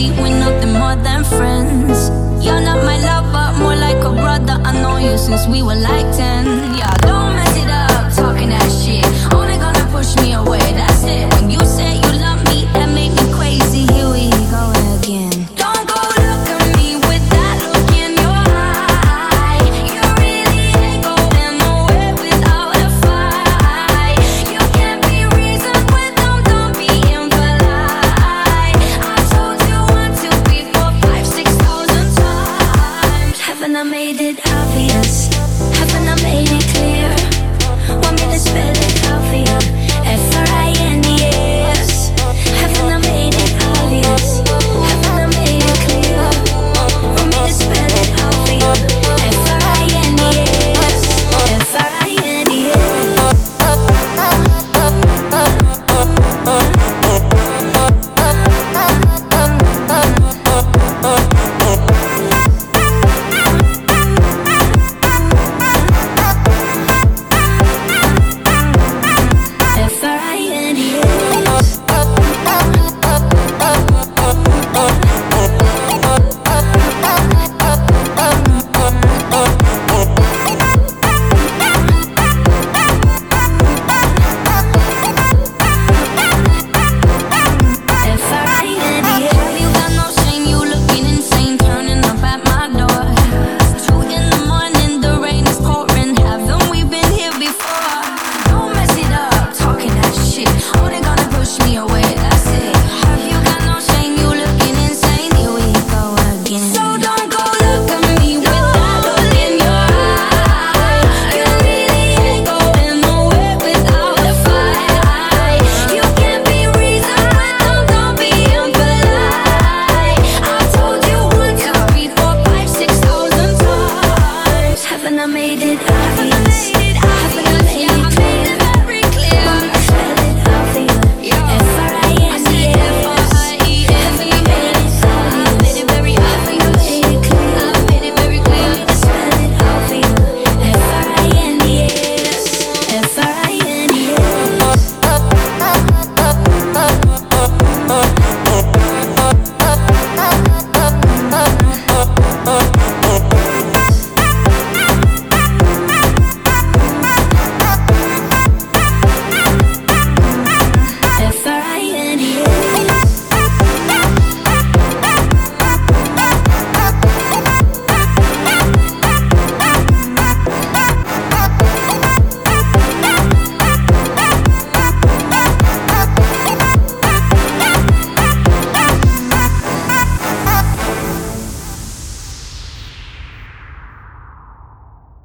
crazy, we're nothing more than friends. You're not my lover, more like a brother. I know you since we were like 10.